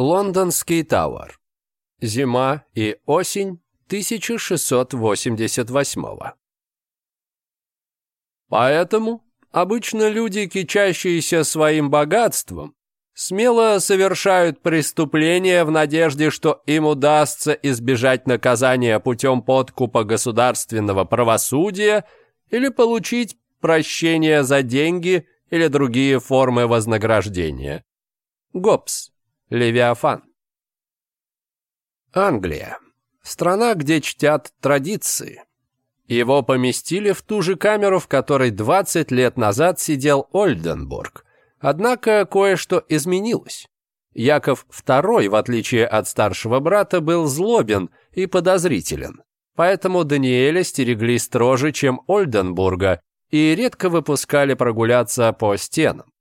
Лондонский Тауэр. Зима и осень 1688 -го. Поэтому обычно люди, кичащиеся своим богатством, смело совершают преступления в надежде, что им удастся избежать наказания путем подкупа государственного правосудия или получить прощение за деньги или другие формы вознаграждения. Гоббс. Левиафан. Англия. Страна, где чтят традиции. Его поместили в ту же камеру, в которой 20 лет назад сидел Ольденбург. Однако кое-что изменилось. Яков II, в отличие от старшего брата, был злобен и подозрителен. Поэтому Даниэля стерегли строже, чем Ольденбурга, и редко выпускали прогуляться по стенам.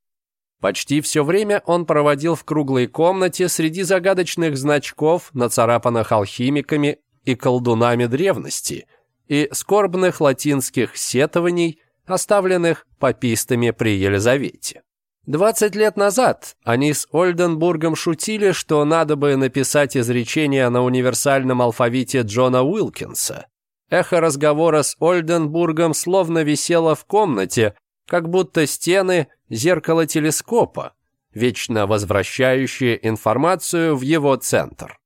Почти все время он проводил в круглой комнате среди загадочных значков, нацарапанных алхимиками и колдунами древности, и скорбных латинских сетований, оставленных папистами при Елизавете. 20 лет назад они с Ольденбургом шутили, что надо бы написать изречение на универсальном алфавите Джона Уилкинса. Эхо разговора с Ольденбургом словно висело в комнате, как будто стены – зеркала телескопа, вечно возвращающие информацию в его центр.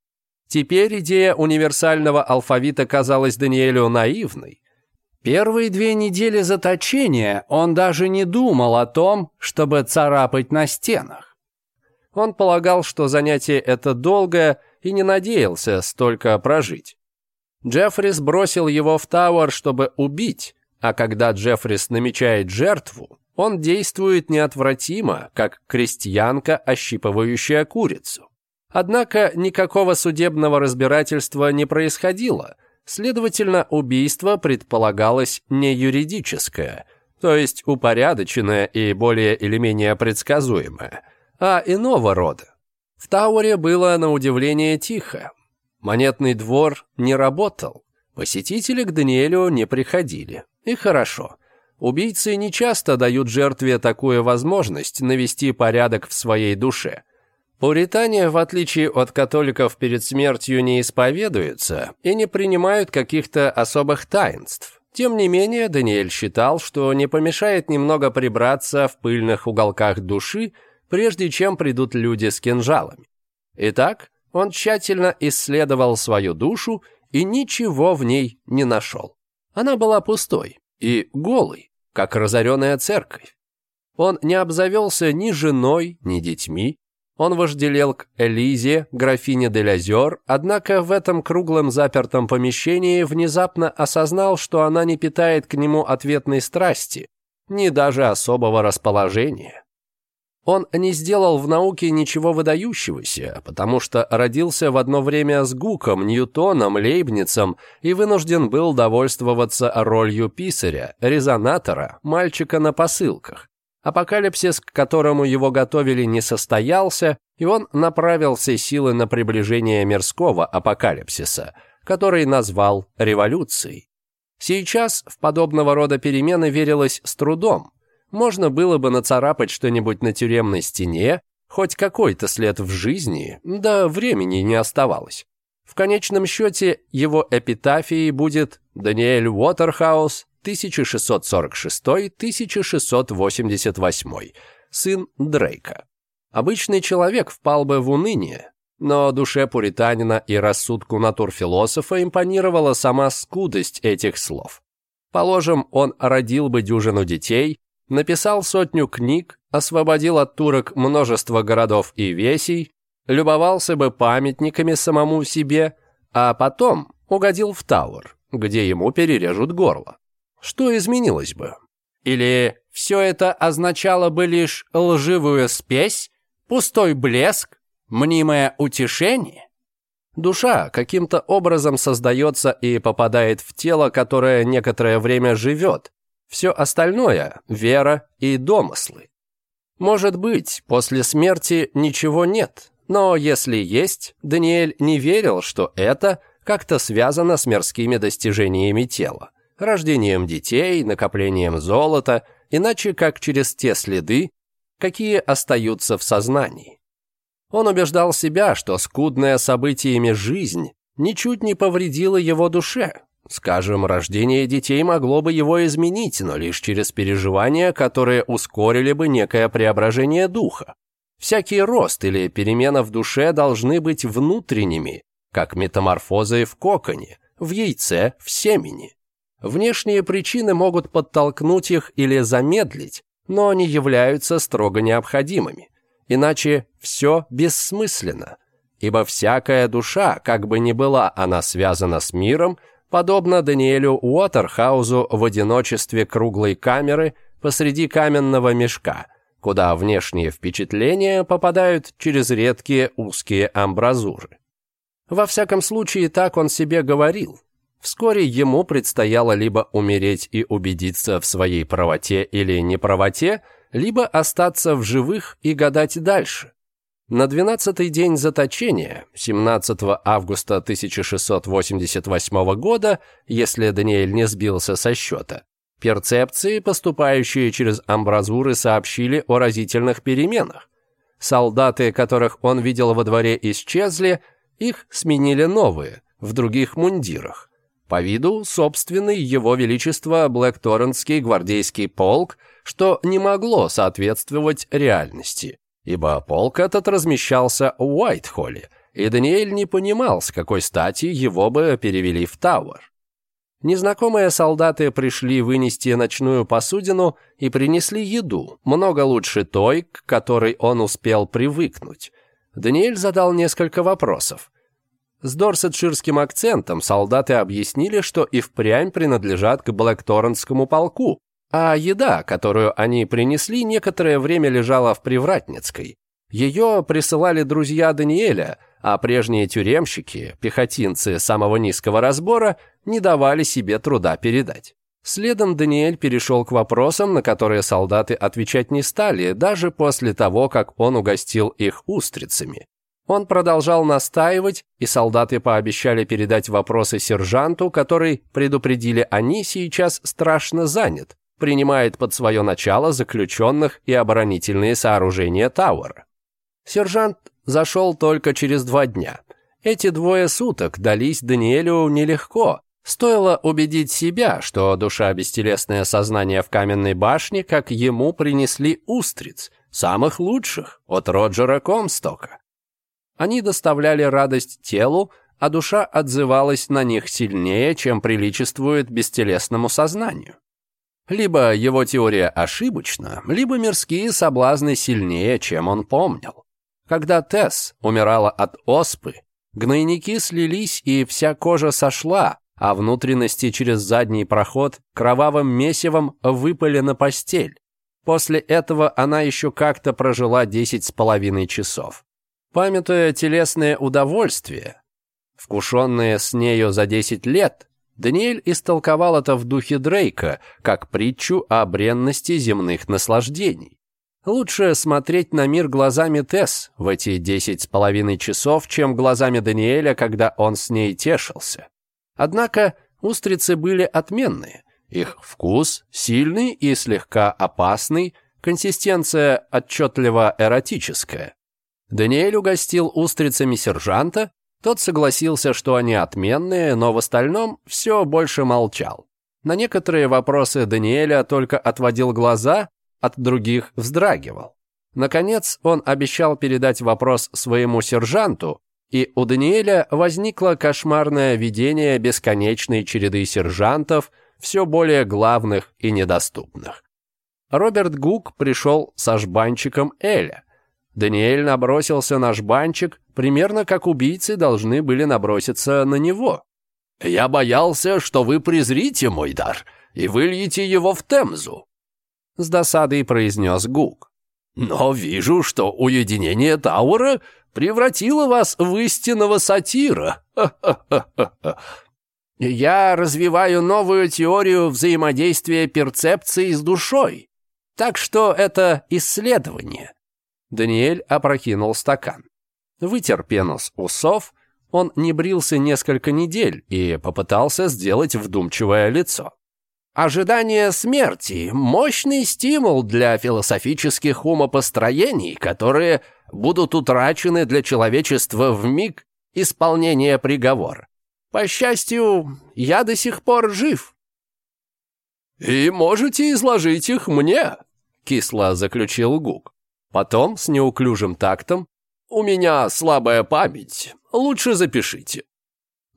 Теперь идея универсального алфавита казалась Даниэлю наивной. Первые две недели заточения он даже не думал о том, чтобы царапать на стенах. Он полагал, что занятие это долгое, и не надеялся столько прожить. Джеффрис бросил его в Тауэр, чтобы убить, а когда Джеффрис намечает жертву, он действует неотвратимо, как крестьянка, ощипывающая курицу. Однако никакого судебного разбирательства не происходило, следовательно, убийство предполагалось не юридическое, то есть упорядоченное и более или менее предсказуемое, а иного рода. В Тауэре было на удивление тихо. Монетный двор не работал, посетители к Даниэлю не приходили. И хорошо. Убийцы не часто дают жертве такую возможность навести порядок в своей душе. Пуритане, в отличие от католиков, перед смертью не исповедуются и не принимают каких-то особых таинств. Тем не менее, Даниэль считал, что не помешает немного прибраться в пыльных уголках души, прежде чем придут люди с кинжалами. Итак, он тщательно исследовал свою душу и ничего в ней не нашел. Она была пустой и голой, как разоренная церковь. Он не обзавелся ни женой, ни детьми. Он вожделел к Элизе, графине де Лязер, однако в этом круглом запертом помещении внезапно осознал, что она не питает к нему ответной страсти, ни даже особого расположения. Он не сделал в науке ничего выдающегося, потому что родился в одно время с Гуком, Ньютоном, Лейбницем и вынужден был довольствоваться ролью писаря, резонатора, мальчика на посылках. Апокалипсис, к которому его готовили, не состоялся, и он направил все силы на приближение мирского апокалипсиса, который назвал революцией. Сейчас в подобного рода перемены верилось с трудом – можно было бы нацарапать что-нибудь на тюремной стене, хоть какой-то след в жизни, да времени не оставалось. В конечном счете его эпитафией будет «Даниэль Уотерхаус, 1646-1688, сын Дрейка». Обычный человек впал бы в уныние, но душе пуританина и рассудку натурфилософа импонировала сама скудость этих слов. Положим, он родил бы дюжину детей, написал сотню книг, освободил от турок множество городов и весей, любовался бы памятниками самому себе, а потом угодил в Тауэр, где ему перережут горло. Что изменилось бы? Или все это означало бы лишь лживую спесь, пустой блеск, мнимое утешение? Душа каким-то образом создается и попадает в тело, которое некоторое время живет, все остальное – вера и домыслы. Может быть, после смерти ничего нет, но если есть, Даниэль не верил, что это как-то связано с мирскими достижениями тела, рождением детей, накоплением золота, иначе как через те следы, какие остаются в сознании. Он убеждал себя, что скудная событиями жизнь ничуть не повредила его душе, Скажем, рождение детей могло бы его изменить, но лишь через переживания, которые ускорили бы некое преображение духа. Всякий рост или перемена в душе должны быть внутренними, как метаморфозы в коконе, в яйце, в семени. Внешние причины могут подтолкнуть их или замедлить, но они являются строго необходимыми. Иначе все бессмысленно, ибо всякая душа, как бы ни была она связана с миром, подобно Даниэлю Уотерхаузу в одиночестве круглой камеры посреди каменного мешка, куда внешние впечатления попадают через редкие узкие амбразуры. Во всяком случае, так он себе говорил. Вскоре ему предстояло либо умереть и убедиться в своей правоте или неправоте, либо остаться в живых и гадать дальше. На 12-й день заточения, 17 августа 1688 года, если Даниэль не сбился со счета, перцепции, поступающие через амбразуры, сообщили о разительных переменах. Солдаты, которых он видел во дворе, исчезли, их сменили новые, в других мундирах. По виду собственный его величество Блэкторрентский гвардейский полк, что не могло соответствовать реальности ибо полк этот размещался в Уайтхолле, и Даниэль не понимал, с какой стати его бы перевели в Тауэр. Незнакомые солдаты пришли вынести ночную посудину и принесли еду, много лучше той, к которой он успел привыкнуть. Даниэль задал несколько вопросов. С дорсетширским акцентом солдаты объяснили, что и впрямь принадлежат к Блэкторнскому полку, а еда, которую они принесли, некоторое время лежала в Привратницкой. Ее присылали друзья Даниэля, а прежние тюремщики, пехотинцы самого низкого разбора, не давали себе труда передать. Следом Даниэль перешел к вопросам, на которые солдаты отвечать не стали, даже после того, как он угостил их устрицами. Он продолжал настаивать, и солдаты пообещали передать вопросы сержанту, который, предупредили они, сейчас страшно занят, принимает под свое начало заключенных и оборонительные сооружения Тауэра. Сержант зашел только через два дня. Эти двое суток дались Даниэлю нелегко. Стоило убедить себя, что душа бестелесное сознание в каменной башне, как ему принесли устриц, самых лучших, от Роджера Комстока. Они доставляли радость телу, а душа отзывалась на них сильнее, чем приличествует бестелесному сознанию. Либо его теория ошибочна, либо мирские соблазны сильнее, чем он помнил. Когда Тесс умирала от оспы, гнойники слились и вся кожа сошла, а внутренности через задний проход кровавым месивом выпали на постель. После этого она еще как-то прожила десять с половиной часов. Памятуя телесное удовольствие, вкушенное с нею за десять лет, Даниэль истолковал это в духе Дрейка, как притчу о бренности земных наслаждений. Лучше смотреть на мир глазами Тесс в эти десять с половиной часов, чем глазами Даниэля, когда он с ней тешился. Однако устрицы были отменные. Их вкус сильный и слегка опасный, консистенция отчетливо эротическая. Даниэль угостил устрицами сержанта, тот согласился, что они отменные, но в остальном все больше молчал. На некоторые вопросы Даниэля только отводил глаза, от других вздрагивал. Наконец, он обещал передать вопрос своему сержанту, и у Даниэля возникло кошмарное видение бесконечной череды сержантов, все более главных и недоступных. Роберт Гук пришел со жбанчиком Эля, Даниэль набросился на жбанчик, примерно как убийцы должны были наброситься на него. «Я боялся, что вы презрите мой дар и выльете его в Темзу», — с досадой произнес Гук. «Но вижу, что уединение Таура превратило вас в истинного сатира. Ха -ха -ха Я развиваю новую теорию взаимодействия перцепции с душой, так что это исследование». Даниэль опрокинул стакан. Вытер пенос усов, он не брился несколько недель и попытался сделать вдумчивое лицо. Ожидание смерти – мощный стимул для философических умопостроений, которые будут утрачены для человечества в миг исполнения приговора. По счастью, я до сих пор жив. «И можете изложить их мне», — кисло заключил Гук. Потом с неуклюжим тактом «У меня слабая память, лучше запишите».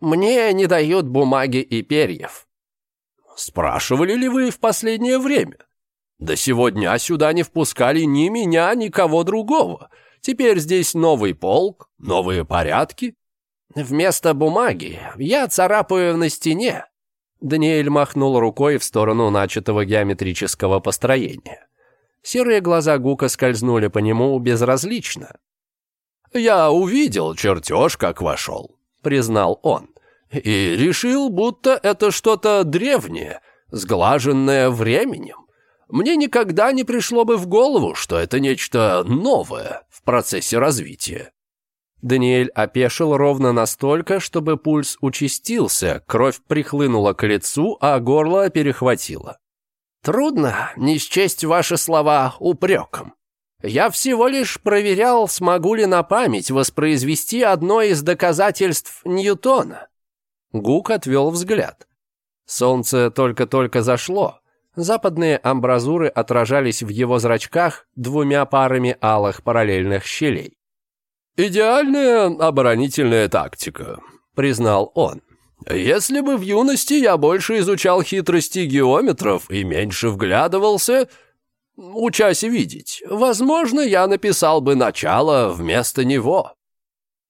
«Мне не дают бумаги и перьев». «Спрашивали ли вы в последнее время?» «До сегодня сюда не впускали ни меня, ни кого другого. Теперь здесь новый полк, новые порядки». «Вместо бумаги я царапаю на стене». Даниэль махнул рукой в сторону начатого геометрического построения. Серые глаза Гука скользнули по нему безразлично. «Я увидел чертеж, как вошел», — признал он, «и решил, будто это что-то древнее, сглаженное временем. Мне никогда не пришло бы в голову, что это нечто новое в процессе развития». Даниэль опешил ровно настолько, чтобы пульс участился, кровь прихлынула к лицу, а горло перехватило. Трудно не счесть ваши слова упреком. Я всего лишь проверял, смогу ли на память воспроизвести одно из доказательств Ньютона. Гук отвел взгляд. Солнце только-только зашло. Западные амбразуры отражались в его зрачках двумя парами алых параллельных щелей. «Идеальная оборонительная тактика», — признал он. Если бы в юности я больше изучал хитрости геометров и меньше вглядывался, учась видеть, возможно, я написал бы начало вместо него».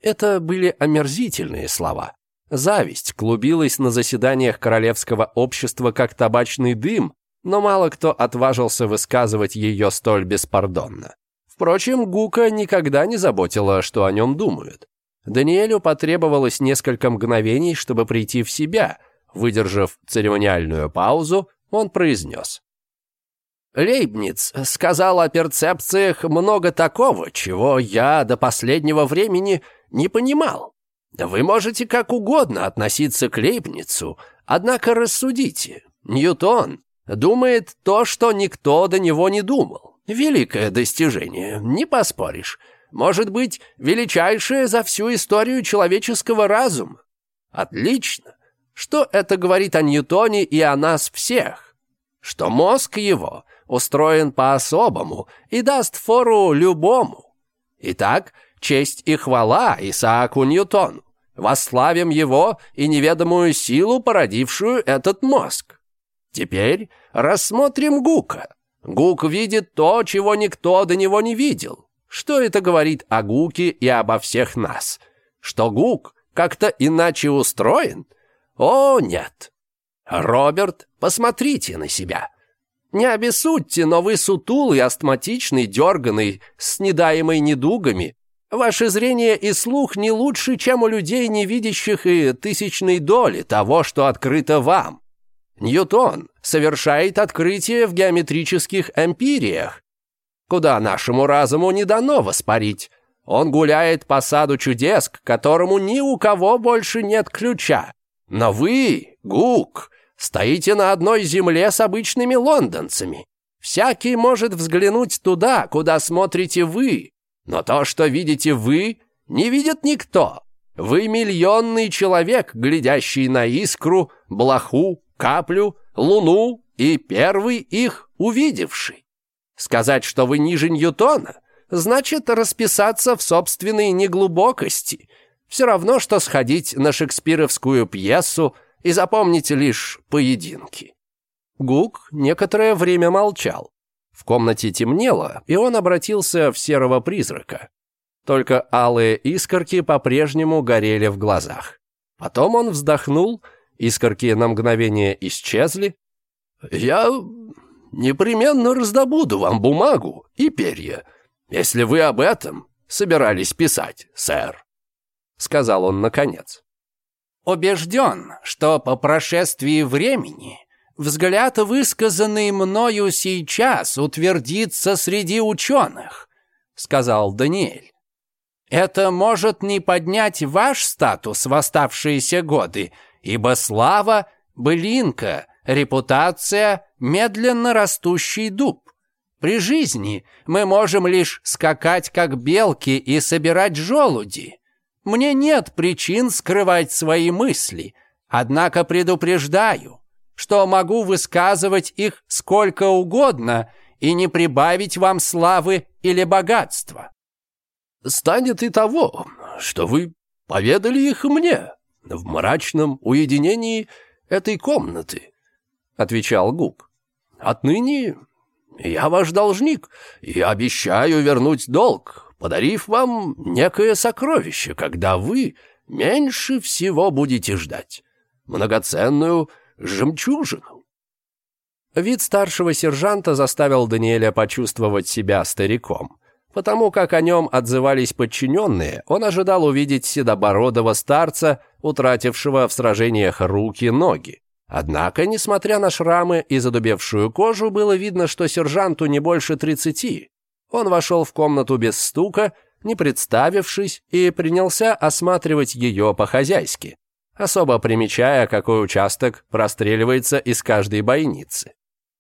Это были омерзительные слова. Зависть клубилась на заседаниях королевского общества как табачный дым, но мало кто отважился высказывать ее столь беспардонно. Впрочем, Гука никогда не заботила, что о нем думают. Даниэлю потребовалось несколько мгновений, чтобы прийти в себя. Выдержав церемониальную паузу, он произнес. «Лейбниц сказал о перцепциях много такого, чего я до последнего времени не понимал. Вы можете как угодно относиться к Лейбницу, однако рассудите. Ньютон думает то, что никто до него не думал. Великое достижение, не поспоришь может быть, величайшее за всю историю человеческого разума. Отлично. Что это говорит о Ньютоне и о нас всех? Что мозг его устроен по-особому и даст фору любому. Итак, честь и хвала Исааку Ньютону. Восславим его и неведомую силу, породившую этот мозг. Теперь рассмотрим Гука. Гук видит то, чего никто до него не видел. Что это говорит о Гуке и обо всех нас? Что Гук как-то иначе устроен? О, нет. Роберт, посмотрите на себя. Не обессудьте, но вы сутулый, астматичный, дерганный, с недаемой недугами. Ваше зрение и слух не лучше, чем у людей, не видящих и тысячной доли того, что открыто вам. Ньютон совершает открытие в геометрических эмпириях, куда нашему разуму не дано воспарить. Он гуляет по саду чудес, к которому ни у кого больше нет ключа. Но вы, Гук, стоите на одной земле с обычными лондонцами. Всякий может взглянуть туда, куда смотрите вы, но то, что видите вы, не видит никто. Вы миллионный человек, глядящий на искру, блоху, каплю, луну и первый их увидевший. Сказать, что вы ниже Ньютона, значит расписаться в собственной неглубокости. Все равно, что сходить на шекспировскую пьесу и запомнить лишь поединки. Гук некоторое время молчал. В комнате темнело, и он обратился в серого призрака. Только алые искорки по-прежнему горели в глазах. Потом он вздохнул, искорки на мгновение исчезли. «Я непременно раздобуду вам бумагу и перья, если вы об этом собирались писать, сэр», — сказал он наконец. «Убежден, что по прошествии времени взгляд, высказанный мною сейчас, утвердится среди ученых», — сказал Даниэль. «Это может не поднять ваш статус в оставшиеся годы, ибо слава, былинка — Репутация – медленно растущий дуб. При жизни мы можем лишь скакать, как белки, и собирать желуди. Мне нет причин скрывать свои мысли, однако предупреждаю, что могу высказывать их сколько угодно и не прибавить вам славы или богатства. Станет и того, что вы поведали их мне в мрачном уединении этой комнаты, — отвечал Губ. «Отныне я ваш должник и обещаю вернуть долг, подарив вам некое сокровище, когда вы меньше всего будете ждать. Многоценную жемчужину». Вид старшего сержанта заставил Даниэля почувствовать себя стариком. Потому как о нем отзывались подчиненные, он ожидал увидеть седобородого старца, утратившего в сражениях руки-ноги. Однако, несмотря на шрамы и задубевшую кожу, было видно, что сержанту не больше тридцати. Он вошел в комнату без стука, не представившись, и принялся осматривать ее по-хозяйски, особо примечая, какой участок простреливается из каждой бойницы.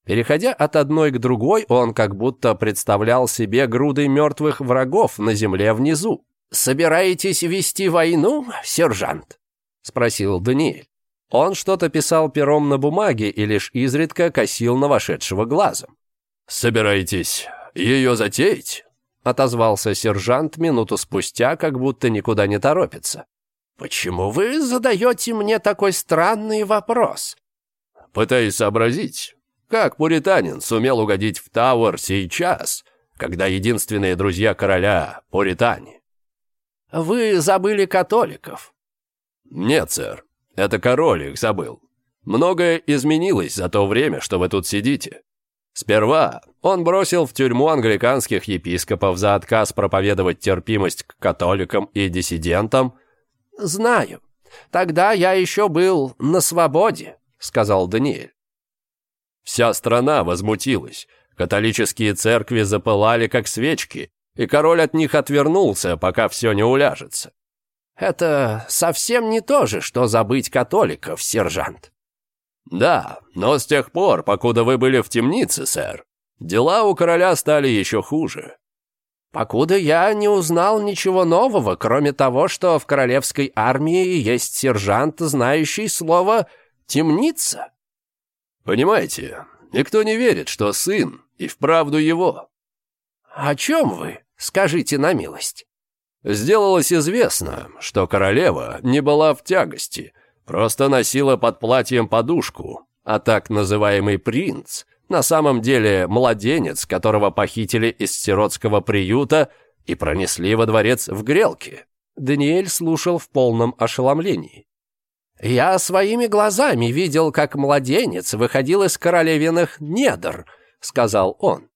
Переходя от одной к другой, он как будто представлял себе груды мертвых врагов на земле внизу. «Собираетесь вести войну, сержант?» — спросил Даниэль. Он что-то писал пером на бумаге и лишь изредка косил на вошедшего глазом. «Собираетесь ее затеять?» — отозвался сержант минуту спустя, как будто никуда не торопится. «Почему вы задаете мне такой странный вопрос?» «Пытаюсь сообразить, как пуританин сумел угодить в Тауэр сейчас, когда единственные друзья короля — пуритане?» «Вы забыли католиков?» «Нет, сэр. Это король их забыл. Многое изменилось за то время, что вы тут сидите. Сперва он бросил в тюрьму англиканских епископов за отказ проповедовать терпимость к католикам и диссидентам. «Знаю. Тогда я еще был на свободе», — сказал Даниэль. Вся страна возмутилась. Католические церкви запылали, как свечки, и король от них отвернулся, пока все не уляжется. Это совсем не то же, что забыть католиков, сержант. Да, но с тех пор, покуда вы были в темнице, сэр, дела у короля стали еще хуже. Покуда я не узнал ничего нового, кроме того, что в королевской армии есть сержант, знающий слово «темница». Понимаете, никто не верит, что сын и вправду его. О чем вы, скажите на милость? Сделалось известно, что королева не была в тягости, просто носила под платьем подушку, а так называемый принц, на самом деле младенец, которого похитили из сиротского приюта и пронесли во дворец в грелке. Даниэль слушал в полном ошеломлении. «Я своими глазами видел, как младенец выходил из королевиных недр», — сказал он.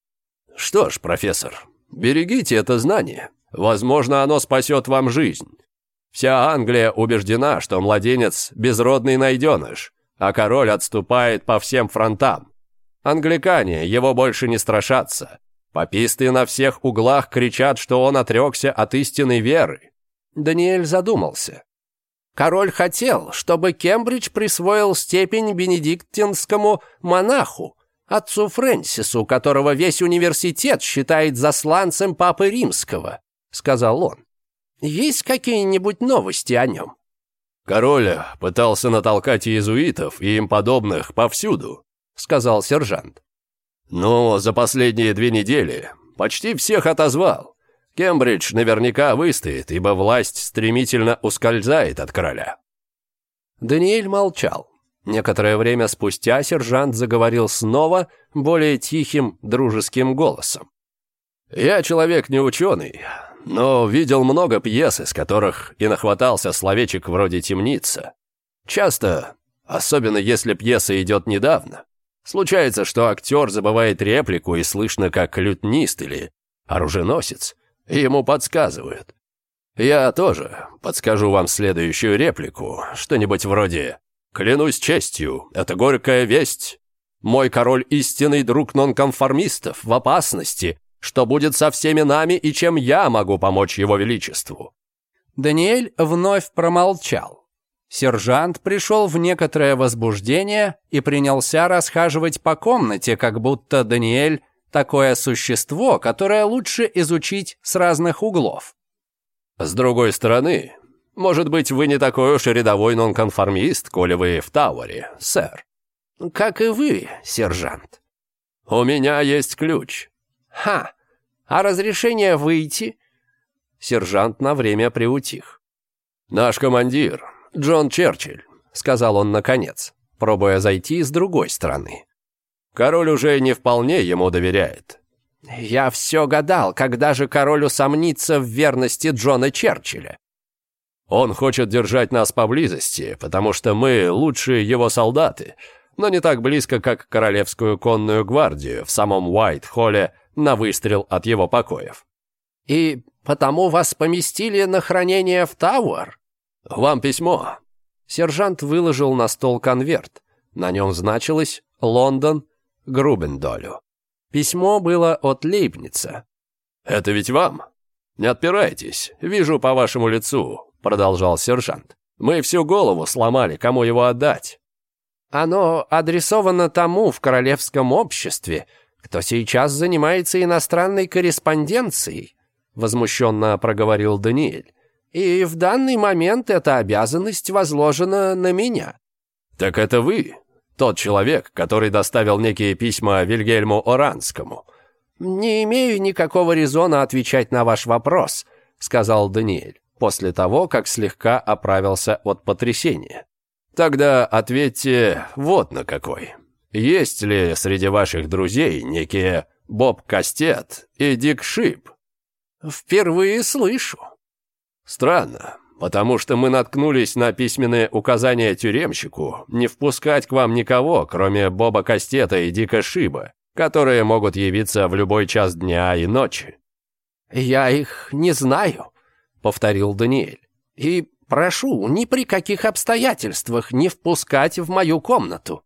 «Что ж, профессор, берегите это знание», Возможно, оно спасет вам жизнь. Вся Англия убеждена, что младенец – безродный найденыш, а король отступает по всем фронтам. Англикане его больше не страшатся. Пописты на всех углах кричат, что он отрекся от истинной веры. Даниэль задумался. Король хотел, чтобы Кембридж присвоил степень бенедиктинскому монаху, отцу Фрэнсису, которого весь университет считает засланцем Папы Римского. — сказал он. «Есть какие-нибудь новости о нем?» «Король пытался натолкать иезуитов и им подобных повсюду», — сказал сержант. «Но за последние две недели почти всех отозвал. Кембридж наверняка выстоит, ибо власть стремительно ускользает от короля». Даниэль молчал. Некоторое время спустя сержант заговорил снова более тихим, дружеским голосом. «Я человек не ученый, но видел много пьес, из которых и нахватался словечек вроде «темница». Часто, особенно если пьеса идет недавно, случается, что актер забывает реплику и слышно, как лютнист или оруженосец ему подсказывают. Я тоже подскажу вам следующую реплику, что-нибудь вроде «Клянусь честью, это горькая весть». Мой король истинный друг нонконформистов в опасности, что будет со всеми нами и чем я могу помочь его величеству?» Даниэль вновь промолчал. Сержант пришел в некоторое возбуждение и принялся расхаживать по комнате, как будто Даниэль – такое существо, которое лучше изучить с разных углов. «С другой стороны, может быть, вы не такой уж и рядовой нонконформист, коли вы в Тауэре, сэр». «Как и вы, сержант». «У меня есть ключ. «Ха! А разрешение выйти?» Сержант на время приутих. «Наш командир, Джон Черчилль», — сказал он наконец, пробуя зайти с другой стороны. «Король уже не вполне ему доверяет». «Я все гадал, когда же король усомнится в верности Джона Черчилля». «Он хочет держать нас поблизости, потому что мы лучшие его солдаты», но не так близко, как Королевскую конную гвардию в самом Уайт-Холле на выстрел от его покоев. «И потому вас поместили на хранение в Тауэр?» «Вам письмо». Сержант выложил на стол конверт. На нем значилось «Лондон, Грубендолю». Письмо было от Лейбница. «Это ведь вам? Не отпирайтесь, вижу по вашему лицу», — продолжал сержант. «Мы всю голову сломали, кому его отдать». «Оно адресовано тому в королевском обществе, кто сейчас занимается иностранной корреспонденцией», — возмущенно проговорил Даниэль. «И в данный момент эта обязанность возложена на меня». «Так это вы, тот человек, который доставил некие письма Вильгельму Оранскому». «Не имею никакого резона отвечать на ваш вопрос», — сказал Даниэль, после того, как слегка оправился от потрясения. «Тогда ответьте вот на какой». Есть ли среди ваших друзей некие Боб Кастет и Дик Шип? Впервые слышу. Странно, потому что мы наткнулись на письменные указания тюремщику не впускать к вам никого, кроме Боба Кастета и Дика Шиба, которые могут явиться в любой час дня и ночи. «Я их не знаю», — повторил Даниэль. «И прошу ни при каких обстоятельствах не впускать в мою комнату».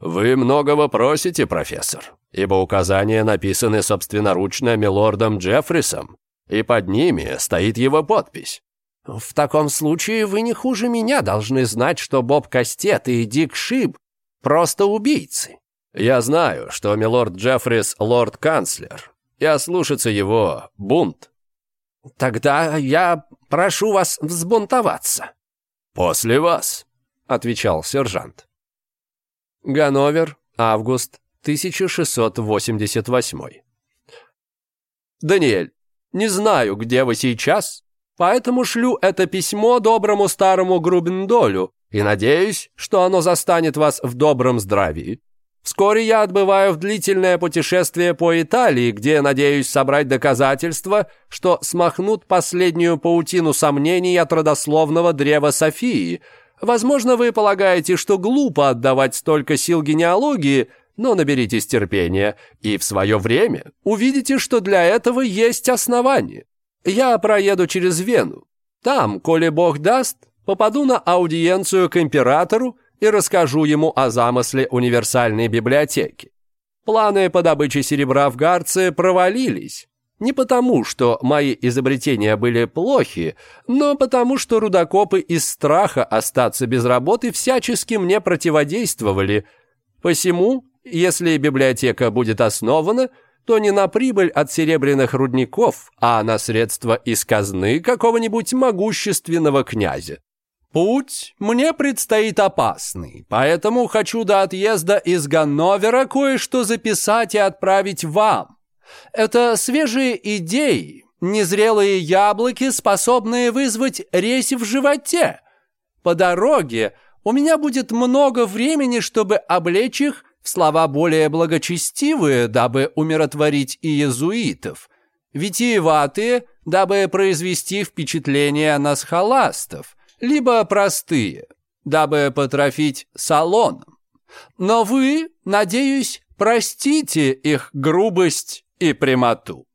«Вы многого просите, профессор, ибо указания написаны собственноручно милордом Джеффрисом, и под ними стоит его подпись». «В таком случае вы не хуже меня должны знать, что Боб Кастет и Дик Шиб просто убийцы». «Я знаю, что милорд Джеффрис — лорд-канцлер, и ослушаться его бунт». «Тогда я прошу вас взбунтоваться». «После вас», — отвечал сержант. Ганновер, август 1688. Даниэль, не знаю, где вы сейчас, поэтому шлю это письмо доброму старому Грубендолю и надеюсь, что оно застанет вас в добром здравии. Вскоре я отбываю в длительное путешествие по Италии, где надеюсь собрать доказательства, что смахнут последнюю паутину сомнений от родословного древа Софии – Возможно, вы полагаете, что глупо отдавать столько сил генеалогии, но наберитесь терпения и в свое время увидите, что для этого есть основания. Я проеду через Вену. Там, коли Бог даст, попаду на аудиенцию к императору и расскажу ему о замысле универсальной библиотеки. Планы по добыче серебра в Гарце провалились, не потому, что мои изобретения были плохи, но потому, что рудокопы из страха остаться без работы всячески мне противодействовали. Посему, если библиотека будет основана, то не на прибыль от серебряных рудников, а на средства из казны какого-нибудь могущественного князя. Путь мне предстоит опасный, поэтому хочу до отъезда из Ганновера кое-что записать и отправить вам это свежие идеи, незрелые яблоки, способные вызвать резь в животе. По дороге у меня будет много времени, чтобы облечь их в слова более благочестивые, дабы умиротворить и иезуитов, витиеватые, дабы произвести впечатление на схоластов, либо простые, дабы потрофить салоном. Но вы, надеюсь, простите их грубость и прямоту.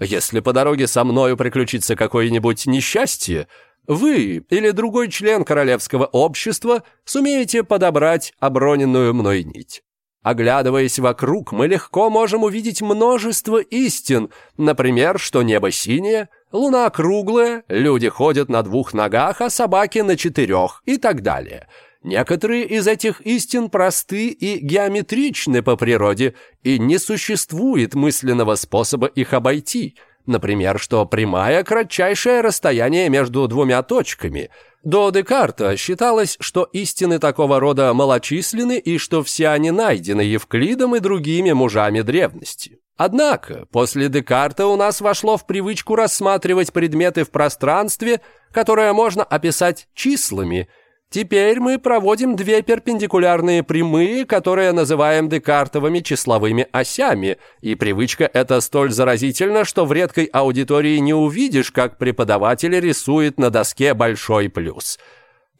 Если по дороге со мною приключится какое-нибудь несчастье, вы или другой член королевского общества сумеете подобрать оброненную мной нить. Оглядываясь вокруг, мы легко можем увидеть множество истин, например, что небо синее, луна круглая, люди ходят на двух ногах, а собаки на четырех и так далее – Некоторые из этих истин просты и геометричны по природе, и не существует мысленного способа их обойти. Например, что прямая – кратчайшее расстояние между двумя точками. До Декарта считалось, что истины такого рода малочисленны и что все они найдены Евклидом и другими мужами древности. Однако, после Декарта у нас вошло в привычку рассматривать предметы в пространстве, которое можно описать числами – Теперь мы проводим две перпендикулярные прямые, которые называем декартовыми числовыми осями, и привычка эта столь заразительна, что в редкой аудитории не увидишь, как преподаватель рисует на доске большой плюс.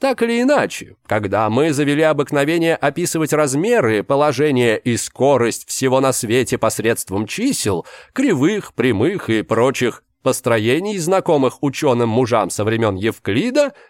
Так или иначе, когда мы завели обыкновение описывать размеры, положение и скорость всего на свете посредством чисел, кривых, прямых и прочих построений, знакомых ученым мужам со времен Евклида –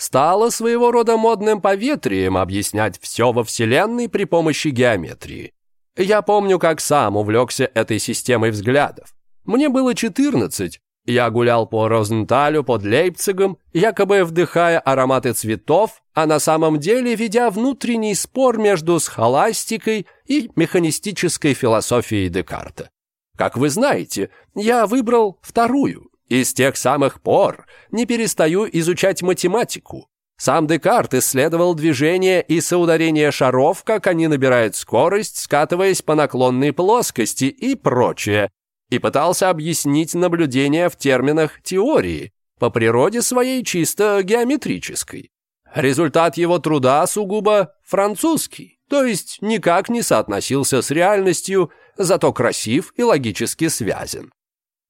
стало своего рода модным поветрием объяснять все во Вселенной при помощи геометрии. Я помню, как сам увлекся этой системой взглядов. Мне было 14, я гулял по Розенталю под Лейпцигом, якобы вдыхая ароматы цветов, а на самом деле ведя внутренний спор между схоластикой и механистической философией Декарта. Как вы знаете, я выбрал вторую, и с тех самых пор не перестаю изучать математику. Сам Декарт исследовал движение и соударение шаров, как они набирают скорость, скатываясь по наклонной плоскости и прочее, и пытался объяснить наблюдения в терминах теории, по природе своей чисто геометрической. Результат его труда сугубо французский, то есть никак не соотносился с реальностью, зато красив и логически связан.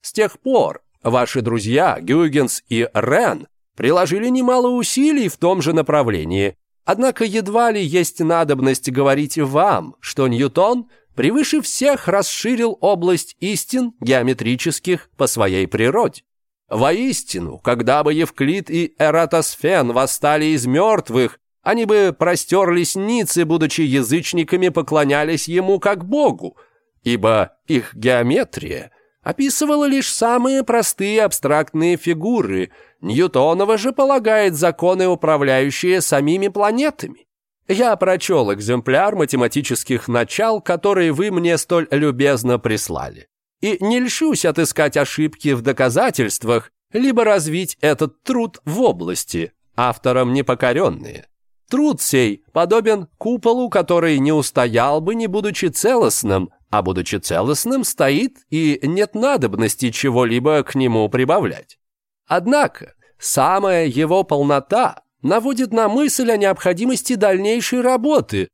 С тех пор Ваши друзья Гюйгенс и Рен приложили немало усилий в том же направлении. Однако едва ли есть надобность говорить вам, что Ньютон превыше всех расширил область истин геометрических по своей природе. Воистину, когда бы Евклид и Эратосфен восстали из мертвых, они бы простерлись ницы, будучи язычниками, поклонялись ему как богу, ибо их геометрия – описывала лишь самые простые абстрактные фигуры. Ньютонова же полагает законы, управляющие самими планетами. Я прочел экземпляр математических начал, которые вы мне столь любезно прислали. И не льщусь отыскать ошибки в доказательствах, либо развить этот труд в области, автором непокоренные. Труд сей подобен куполу, который не устоял бы, не будучи целостным, а будучи целостным, стоит и нет надобности чего-либо к нему прибавлять. Однако, самая его полнота наводит на мысль о необходимости дальнейшей работы.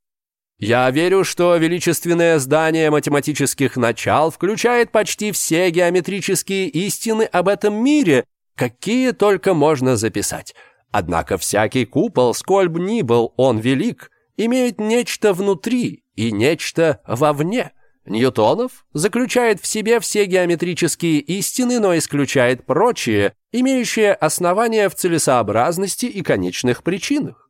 Я верю, что величественное здание математических начал включает почти все геометрические истины об этом мире, какие только можно записать. Однако всякий купол, сколь бы ни был он велик, имеет нечто внутри и нечто вовне – Ньютонов заключает в себе все геометрические истины, но исключает прочие, имеющие основания в целесообразности и конечных причинах.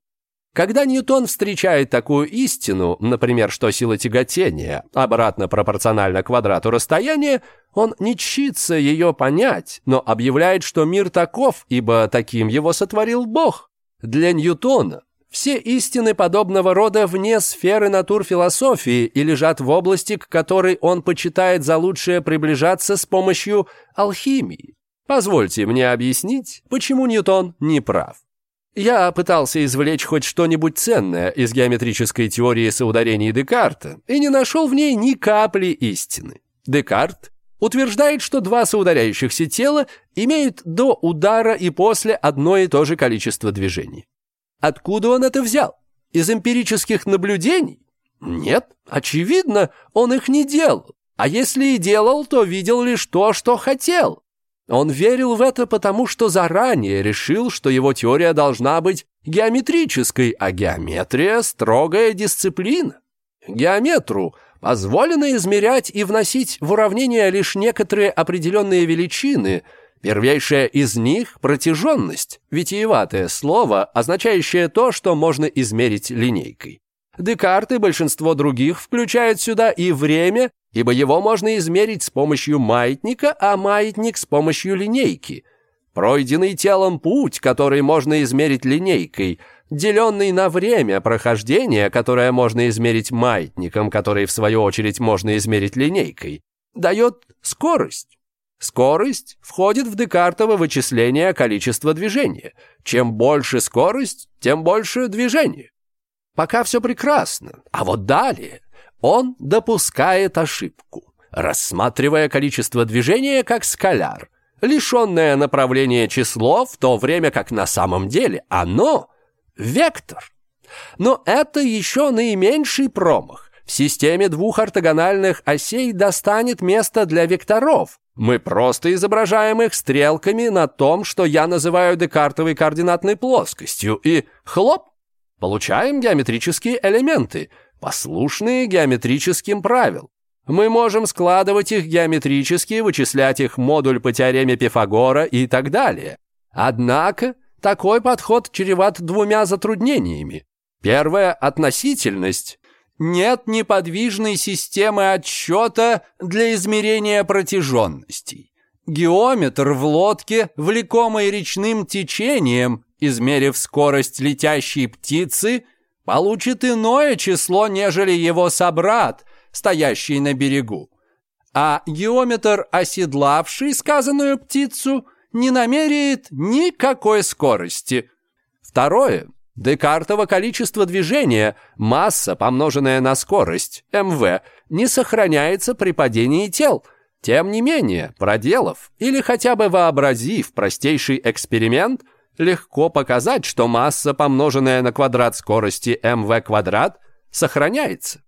Когда Ньютон встречает такую истину, например, что сила тяготения обратно пропорциональна квадрату расстояния, он не чится ее понять, но объявляет, что мир таков, ибо таким его сотворил Бог. Для Ньютона все истины подобного рода вне сферы натур философии и лежат в области, к которой он почитает за лучшее приближаться с помощью алхимии. Позвольте мне объяснить, почему Ньютон не прав. Я пытался извлечь хоть что-нибудь ценное из геометрической теории соударений Декарта и не нашел в ней ни капли истины. Декарт утверждает, что два соударяющихся тела имеют до удара и после одно и то же количество движений. Откуда он это взял? Из эмпирических наблюдений? Нет, очевидно, он их не делал. А если и делал, то видел лишь то, что хотел. Он верил в это потому, что заранее решил, что его теория должна быть геометрической, а геометрия – строгая дисциплина. Геометру позволено измерять и вносить в уравнение лишь некоторые определенные величины – Первейшая из них – протяженность, витиеватое слово, означающее то, что можно измерить линейкой. Декарт и большинство других включают сюда и время, ибо его можно измерить с помощью маятника, а маятник с помощью линейки. Пройденный телом путь, который можно измерить линейкой, деленный на время прохождения, которое можно измерить маятником, который в свою очередь можно измерить линейкой, дает скорость. Скорость входит в Декартово вычисление количества движения. Чем больше скорость, тем больше движение. Пока все прекрасно, а вот далее он допускает ошибку, рассматривая количество движения как скаляр, лишенное направления число, в то время как на самом деле оно – вектор. Но это еще наименьший промах в системе двух ортогональных осей достанет место для векторов. Мы просто изображаем их стрелками на том, что я называю декартовой координатной плоскостью, и хлоп, получаем геометрические элементы, послушные геометрическим правилам. Мы можем складывать их геометрически, вычислять их модуль по теореме Пифагора и так далее. Однако, такой подход чреват двумя затруднениями. Первое – относительность нет неподвижной системы отсчета для измерения протяженностей. Геометр в лодке, влекомый речным течением, измерив скорость летящей птицы, получит иное число, нежели его собрат, стоящий на берегу. А геометр, оседлавший сказанную птицу, не намеряет никакой скорости. Второе. Декартово количество движения, масса, помноженная на скорость, МВ, не сохраняется при падении тел. Тем не менее, проделав или хотя бы вообразив простейший эксперимент, легко показать, что масса, помноженная на квадрат скорости МВ квадрат, сохраняется.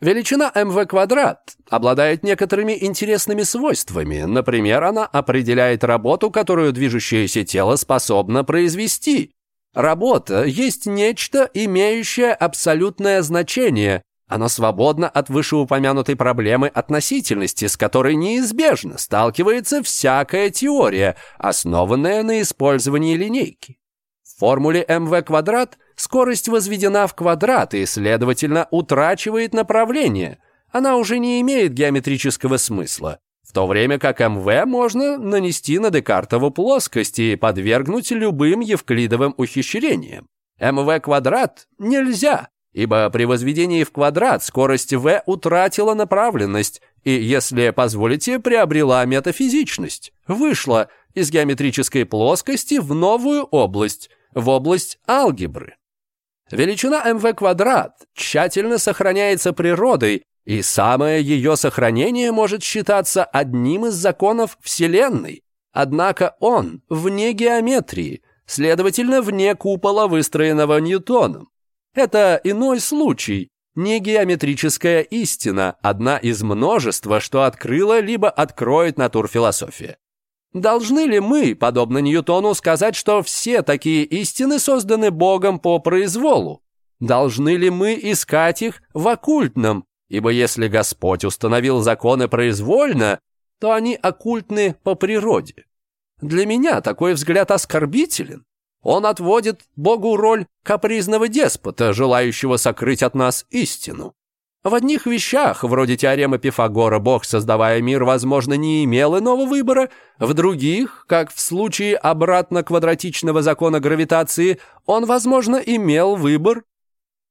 Величина МВ квадрат обладает некоторыми интересными свойствами. Например, она определяет работу, которую движущееся тело способно произвести. Работа есть нечто, имеющее абсолютное значение. Оно свободно от вышеупомянутой проблемы относительности, с которой неизбежно сталкивается всякая теория, основанная на использовании линейки. В формуле МВ квадрат скорость возведена в квадрат и, следовательно, утрачивает направление. Она уже не имеет геометрического смысла то время как МВ можно нанести на Декартову плоскость и подвергнуть любым евклидовым ухищрениям. МВ квадрат нельзя, ибо при возведении в квадрат скорость В утратила направленность и, если позволите, приобрела метафизичность, вышла из геометрической плоскости в новую область, в область алгебры. Величина МВ квадрат тщательно сохраняется природой и самое ее сохранение может считаться одним из законов Вселенной. Однако он вне геометрии, следовательно, вне купола, выстроенного Ньютоном. Это иной случай, не геометрическая истина, одна из множества, что открыла либо откроет натурфилософия. Должны ли мы, подобно Ньютону, сказать, что все такие истины созданы Богом по произволу? Должны ли мы искать их в оккультном, Ибо если Господь установил законы произвольно, то они оккультны по природе. Для меня такой взгляд оскорбителен. Он отводит Богу роль капризного деспота, желающего сокрыть от нас истину. В одних вещах, вроде теоремы Пифагора, Бог, создавая мир, возможно, не имел иного выбора, в других, как в случае обратно-квадратичного закона гравитации, он, возможно, имел выбор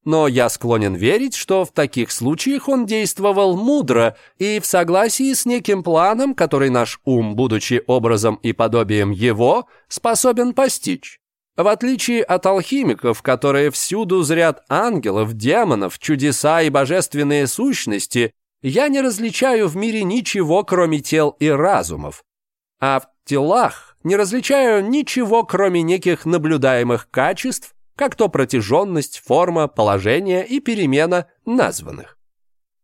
но я склонен верить, что в таких случаях он действовал мудро и в согласии с неким планом, который наш ум, будучи образом и подобием его, способен постичь. В отличие от алхимиков, которые всюду зрят ангелов, демонов, чудеса и божественные сущности, я не различаю в мире ничего, кроме тел и разумов. А в телах не различаю ничего, кроме неких наблюдаемых качеств, как то протяженность, форма, положение и перемена названных.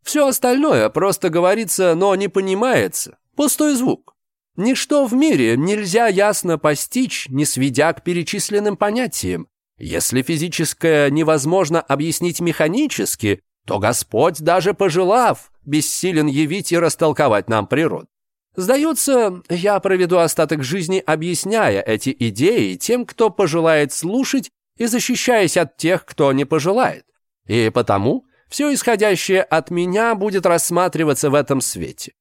Все остальное просто говорится, но не понимается, пустой звук. Ничто в мире нельзя ясно постичь, не сведя к перечисленным понятиям. Если физическое невозможно объяснить механически, то Господь, даже пожелав, бессилен явить и растолковать нам природу. Сдается, я проведу остаток жизни, объясняя эти идеи тем, кто пожелает слушать и защищаясь от тех, кто не пожелает. И потому все исходящее от меня будет рассматриваться в этом свете.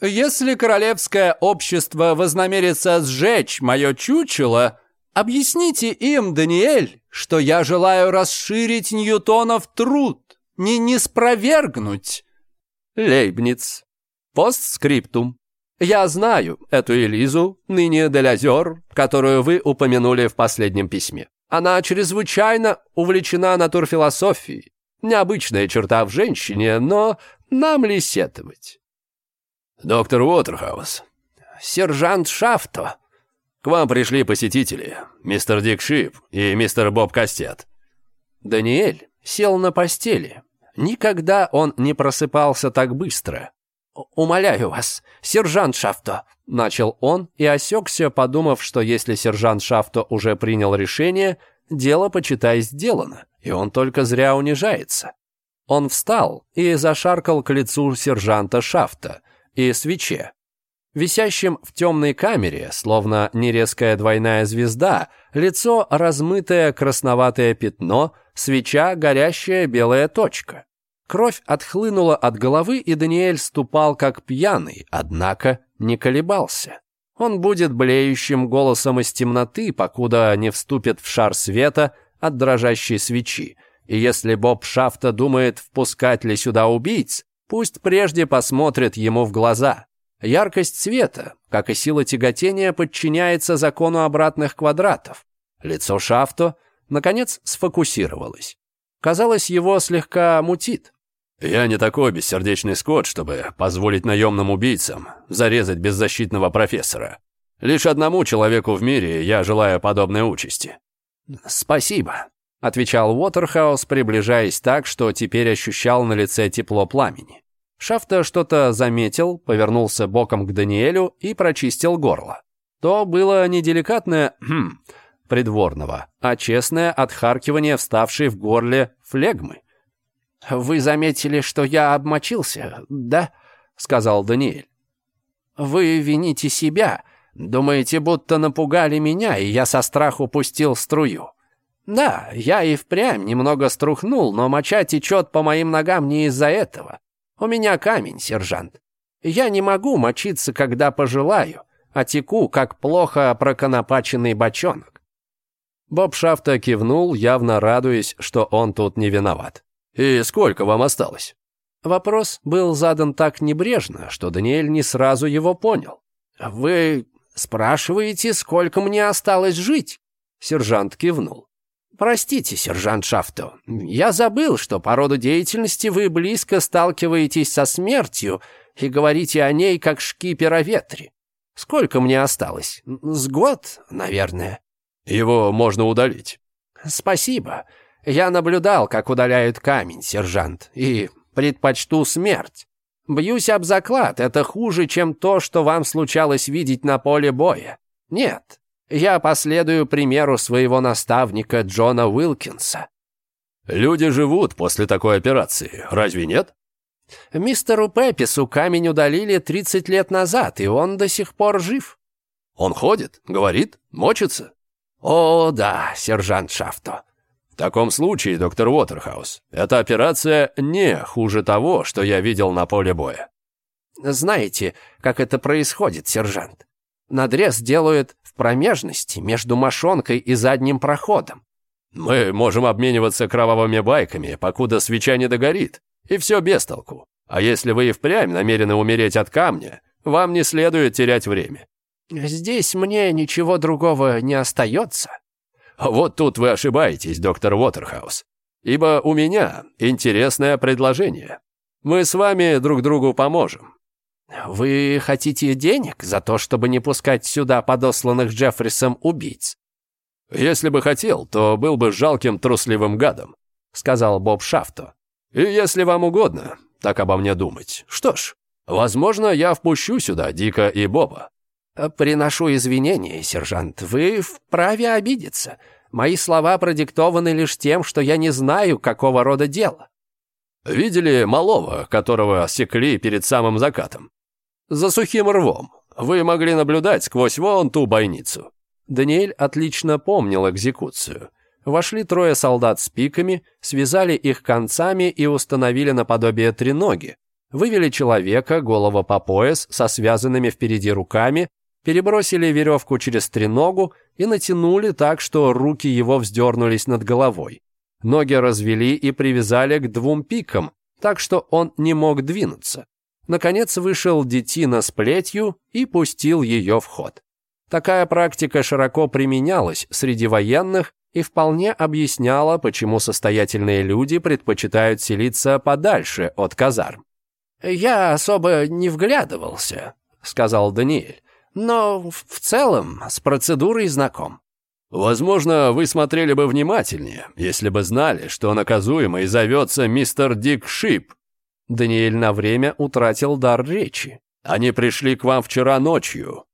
Если королевское общество вознамерится сжечь мое чучело, объясните им, Даниэль, что я желаю расширить Ньютонов труд, не неспровергнуть. Лейбниц. Постскриптум. Я знаю эту Элизу, ныне Делязер, которую вы упомянули в последнем письме. Она чрезвычайно увлечена натурфилософией. Необычная черта в женщине, но нам ли сетовать? Доктор Уотерхаус. Сержант Шафто. К вам пришли посетители, мистер Дик Шип и мистер Боб Кастет. Даниэль сел на постели. Никогда он не просыпался так быстро умоляю вас, сержант Шафто», — начал он и осекся, подумав, что если сержант Шафто уже принял решение, дело, почитай, сделано, и он только зря унижается. Он встал и зашаркал к лицу сержанта Шафта и свече. Висящим в темной камере, словно нерезкая двойная звезда, лицо размытое красноватое пятно, свеча горящая белая точка. Кровь отхлынула от головы, и Даниэль ступал как пьяный, однако не колебался. Он будет блеющим голосом из темноты, покуда не вступит в шар света от дрожащей свечи. И если Боб Шафта думает, впускать ли сюда убийц, пусть прежде посмотрит ему в глаза. Яркость света, как и сила тяготения, подчиняется закону обратных квадратов. Лицо Шафта, наконец, сфокусировалось. Казалось, его слегка мутит. Я не такой бессердечный скот, чтобы позволить наемным убийцам зарезать беззащитного профессора. Лишь одному человеку в мире я желаю подобной участи». «Спасибо», — отвечал Уотерхаус, приближаясь так, что теперь ощущал на лице тепло пламени. Шафта что-то заметил, повернулся боком к Даниэлю и прочистил горло. То было не деликатное придворного, а честное отхаркивание вставшей в горле флегмы. «Вы заметили, что я обмочился, да?» — сказал Даниэль. «Вы вините себя. Думаете, будто напугали меня, и я со страху пустил струю. Да, я и впрямь немного струхнул, но моча течет по моим ногам не из-за этого. У меня камень, сержант. Я не могу мочиться, когда пожелаю, а теку, как плохо проконопаченный бочонок». Боб Шафта кивнул, явно радуясь, что он тут не виноват. «И сколько вам осталось?» Вопрос был задан так небрежно, что Даниэль не сразу его понял. «Вы спрашиваете, сколько мне осталось жить?» Сержант кивнул. «Простите, сержант Шафто, я забыл, что по роду деятельности вы близко сталкиваетесь со смертью и говорите о ней, как шкипер о ветре. Сколько мне осталось? С год, наверное». «Его можно удалить». «Спасибо. Я наблюдал, как удаляют камень, сержант, и предпочту смерть. Бьюсь об заклад, это хуже, чем то, что вам случалось видеть на поле боя. Нет, я последую примеру своего наставника Джона Уилкинса». «Люди живут после такой операции, разве нет?» «Мистеру Пеппису камень удалили 30 лет назад, и он до сих пор жив». «Он ходит, говорит, мочится?» «О, да, сержант Шафто, в таком случае, доктор Уотерхаус, эта операция не хуже того, что я видел на поле боя. Знаете, как это происходит, сержант? Надрез делают в промежности между мошонкой и задним проходом. Мы можем обмениваться кровавыми байками, покуда свеча не догорит, и все без толку. А если вы и впрямь намерены умереть от камня, вам не следует терять время. Здесь мне ничего другого не остается, вот тут вы ошибаетесь, доктор Уотерхаус. Ибо у меня интересное предложение. Мы с вами друг другу поможем. Вы хотите денег за то, чтобы не пускать сюда подосланных Джеффрисом убийц? Если бы хотел, то был бы жалким трусливым гадом, сказал Боб Шафто. И если вам угодно так обо мне думать. Что ж, возможно, я впущу сюда Дика и Боба. «Э, «Приношу извинения, сержант. Вы вправе обидеться. Мои слова продиктованы лишь тем, что я не знаю, какого рода дело». «Видели малого, которого секли перед самым закатом?» «За сухим рвом. Вы могли наблюдать сквозь вон ту бойницу». Даниэль отлично помнил экзекуцию. Вошли трое солдат с пиками, связали их концами и установили наподобие треноги. Вывели человека, голова по пояс, со связанными впереди руками, перебросили веревку через треногу и натянули так, что руки его вздернулись над головой. Ноги развели и привязали к двум пикам, так что он не мог двинуться. Наконец вышел детина с плетью и пустил ее в ход. Такая практика широко применялась среди военных и вполне объясняла, почему состоятельные люди предпочитают селиться подальше от казарм. «Я особо не вглядывался», — сказал Даниэль но в целом с процедурой знаком. Возможно, вы смотрели бы внимательнее, если бы знали, что наказуемый зовется мистер Дик Шип. Даниэль на время утратил дар речи. Они пришли к вам вчера ночью,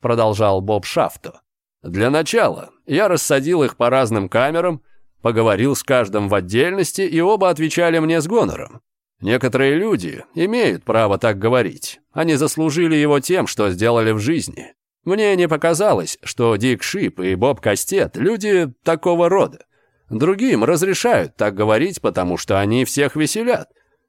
продолжал Боб Шафто. Для начала я рассадил их по разным камерам, поговорил с каждым в отдельности, и оба отвечали мне с гонором. Некоторые люди имеют право так говорить. Они заслужили его тем, что сделали в жизни. Мне не показалось, что Дик Шип и Боб Кастет – люди такого рода. Другим разрешают так говорить, потому что они всех веселят.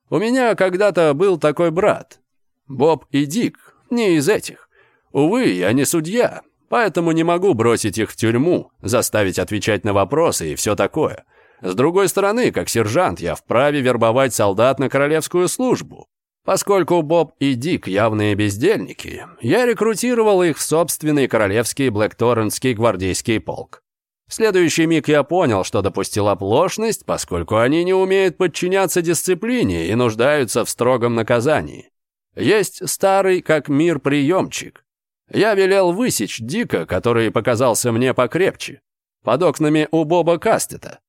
У меня когда-то был такой брат. Боб и Дик не из этих. Увы, я не судья, поэтому не могу бросить их в тюрьму, заставить отвечать на вопросы и все такое. С другой стороны, как сержант, я вправе вербовать солдат на королевскую службу. Поскольку Боб и Дик явные бездельники, я рекрутировал их в собственный королевский Блэкторрентский гвардейский полк. В следующий миг я понял, что допустил оплошность, поскольку они не умеют подчиняться дисциплине и нуждаются в строгом наказании. Есть старый как мир приемчик. Я велел высечь Дика, который показался мне покрепче, под окнами у Боба Кастета.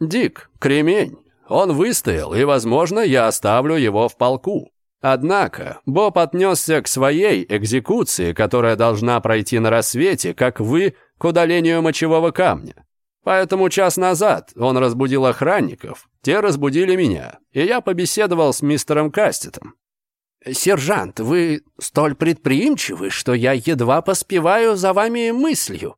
Дик — кремень, он выстоял, и, возможно, я оставлю его в полку. Однако Боб отнесся к своей экзекуции, которая должна пройти на рассвете, как вы, к удалению мочевого камня. Поэтому час назад он разбудил охранников, те разбудили меня, и я побеседовал с мистером Кастетом. «Сержант, вы столь предприимчивы, что я едва поспеваю за вами мыслью».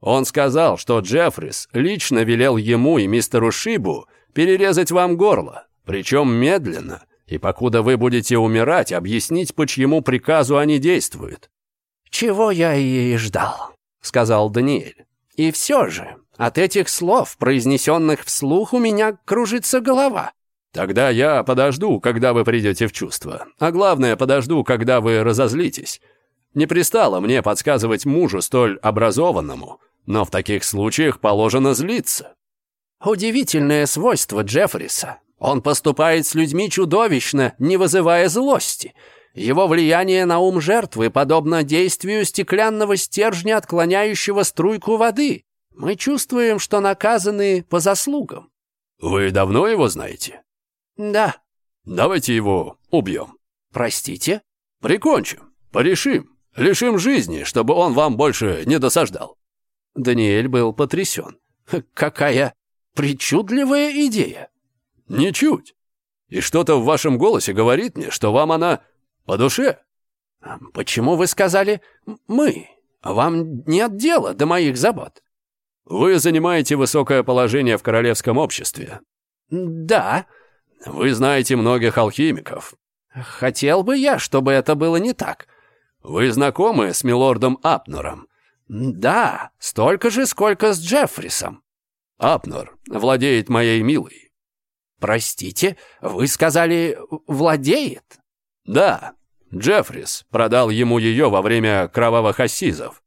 Он сказал, что Джеффрис лично велел ему и мистеру Шибу перерезать вам горло, причем медленно – и покуда вы будете умирать, объяснить, почему приказу они действуют». «Чего я и ждал», — сказал Даниэль. «И все же, от этих слов, произнесенных вслух, у меня кружится голова». «Тогда я подожду, когда вы придете в чувство. А главное, подожду, когда вы разозлитесь. Не пристало мне подсказывать мужу столь образованному, но в таких случаях положено злиться». «Удивительное свойство Джеффриса», он поступает с людьми чудовищно, не вызывая злости. Его влияние на ум жертвы подобно действию стеклянного стержня, отклоняющего струйку воды. Мы чувствуем, что наказаны по заслугам. Вы давно его знаете? Да. Давайте его убьем. Простите? Прикончим, порешим, лишим жизни, чтобы он вам больше не досаждал. Даниэль был потрясен. Какая причудливая идея. «Ничуть. И что-то в вашем голосе говорит мне, что вам она по душе». «Почему вы сказали «мы»? Вам нет дела до моих забот». «Вы занимаете высокое положение в королевском обществе». «Да». «Вы знаете многих алхимиков». «Хотел бы я, чтобы это было не так». «Вы знакомы с милордом Апнером?» «Да, столько же, сколько с Джеффрисом». «Апнер владеет моей милой. «Простите, вы сказали, владеет?» «Да, Джеффрис продал ему ее во время кровавых осизов.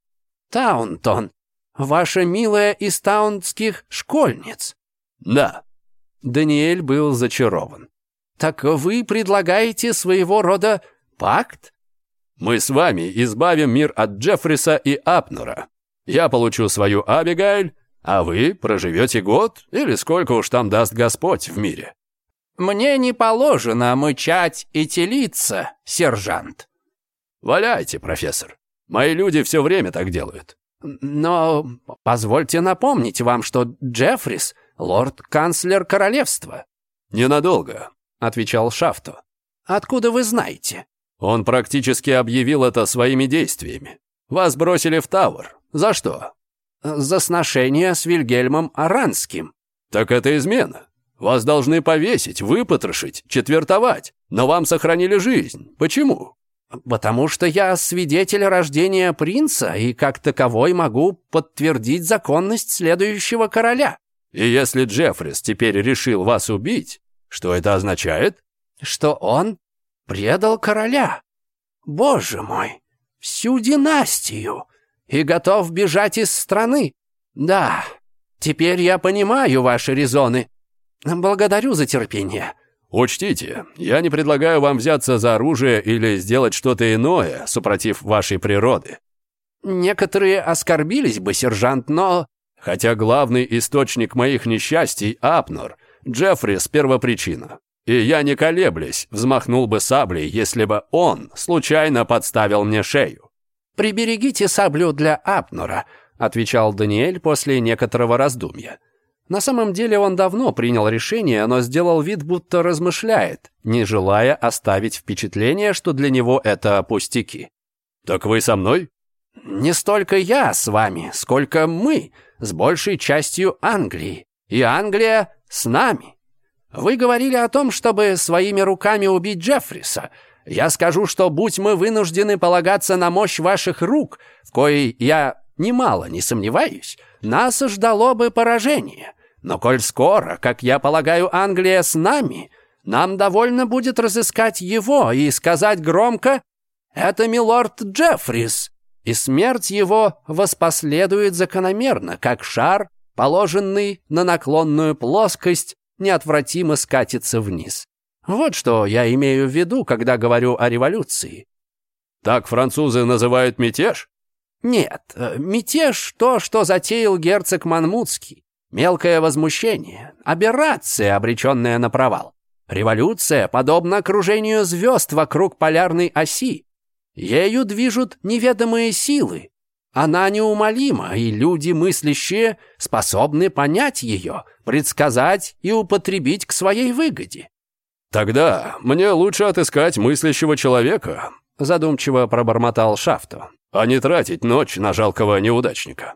«Таунтон, ваша милая из таунтских школьниц?» «Да». Даниэль был зачарован. «Так вы предлагаете своего рода пакт?» «Мы с вами избавим мир от Джеффриса и Апнера. Я получу свою Абигайль, а вы проживете год или сколько уж там даст Господь в мире». «Мне не положено мычать и телиться, сержант». «Валяйте, профессор. Мои люди все время так делают». «Но позвольте напомнить вам, что Джеффрис — лорд-канцлер королевства». «Ненадолго», — отвечал Шафту. «Откуда вы знаете?» «Он практически объявил это своими действиями. Вас бросили в Тауэр. За что? Э, за сношение с Вильгельмом Аранским». «Так это измена. Вас должны повесить, выпотрошить, четвертовать, но вам сохранили жизнь. Почему?» «Потому что я свидетель рождения принца и как таковой могу подтвердить законность следующего короля». «И если Джеффрис теперь решил вас убить, что это означает?» «Что он предал короля. Боже мой, всю династию!» и готов бежать из страны. Да, теперь я понимаю ваши резоны. Благодарю за терпение». «Учтите, я не предлагаю вам взяться за оружие или сделать что-то иное, супротив вашей природы». «Некоторые оскорбились бы, сержант, но...» «Хотя главный источник моих несчастий — Апнор, Джеффрис — первопричина. И я, не колеблясь, взмахнул бы саблей, если бы он случайно подставил мне шею». «Приберегите саблю для Апнора», — отвечал Даниэль после некоторого раздумья. На самом деле он давно принял решение, но сделал вид, будто размышляет, не желая оставить впечатление, что для него это пустяки. «Так вы со мной?» «Не столько я с вами, сколько мы, с большей частью Англии. И Англия с нами. Вы говорили о том, чтобы своими руками убить Джеффриса. Я скажу, что будь мы вынуждены полагаться на мощь ваших рук, в коей я немало не сомневаюсь, нас ждало бы поражение. Но коль скоро, как я полагаю, Англия с нами, нам довольно будет разыскать его и сказать громко «Это милорд Джеффрис», и смерть его воспоследует закономерно, как шар, положенный на наклонную плоскость, неотвратимо скатится вниз. Вот что я имею в виду, когда говорю о революции. Так французы называют мятеж? Нет, э, мятеж — то, что затеял герцог Манмутский. Мелкое возмущение, аберрация, обреченная на провал. Революция подобна кружению звезд вокруг полярной оси. Ею движут неведомые силы. Она неумолима, и люди, мыслящие, способны понять ее, предсказать и употребить к своей выгоде. «Тогда мне лучше отыскать мыслящего человека», — задумчиво пробормотал Шафто, «а не тратить ночь на жалкого неудачника».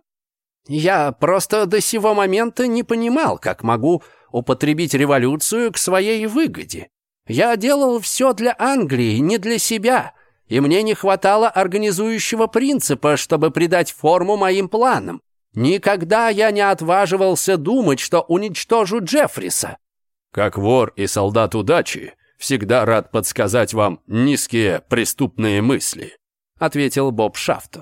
«Я просто до сего момента не понимал, как могу употребить революцию к своей выгоде. Я делал все для Англии, не для себя, и мне не хватало организующего принципа, чтобы придать форму моим планам. Никогда я не отваживался думать, что уничтожу Джеффриса. Как вор и солдат удачи, всегда рад подсказать вам низкие преступные мысли», — ответил Боб Шафт.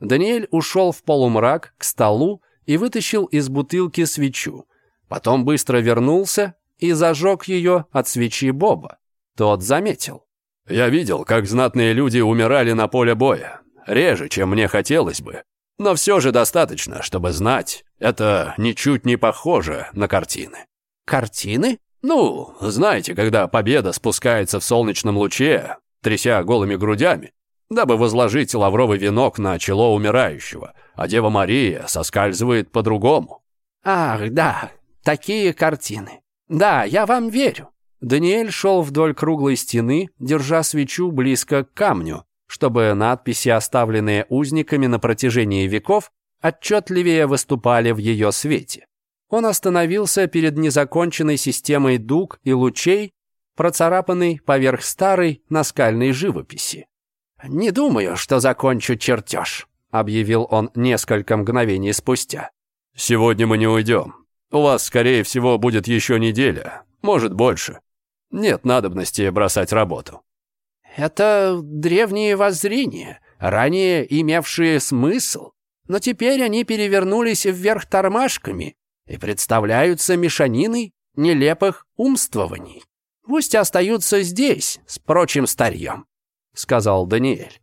Даниэль ушел в полумрак к столу и вытащил из бутылки свечу. Потом быстро вернулся и зажег ее от свечи Боба. Тот заметил. «Я видел, как знатные люди умирали на поле боя. Реже, чем мне хотелось бы. Но все же достаточно, чтобы знать, это ничуть не похоже на картины». «Картины?» Ну, знаете, когда победа спускается в солнечном луче, тряся голыми грудями, дабы возложить лавровый венок на чело умирающего, а Дева Мария соскальзывает по-другому. Ах, да, такие картины. Да, я вам верю. Даниэль шел вдоль круглой стены, держа свечу близко к камню, чтобы надписи, оставленные узниками на протяжении веков, отчетливее выступали в ее свете он остановился перед незаконченной системой дуг и лучей, процарапанной поверх старой наскальной живописи. «Не думаю, что закончу чертеж», — объявил он несколько мгновений спустя. «Сегодня мы не уйдем. У вас, скорее всего, будет еще неделя, может, больше. Нет надобности бросать работу». «Это древние воззрения, ранее имевшие смысл, но теперь они перевернулись вверх тормашками и представляются мешаниной нелепых умствований. Пусть остаются здесь с прочим старьем», — сказал Даниэль.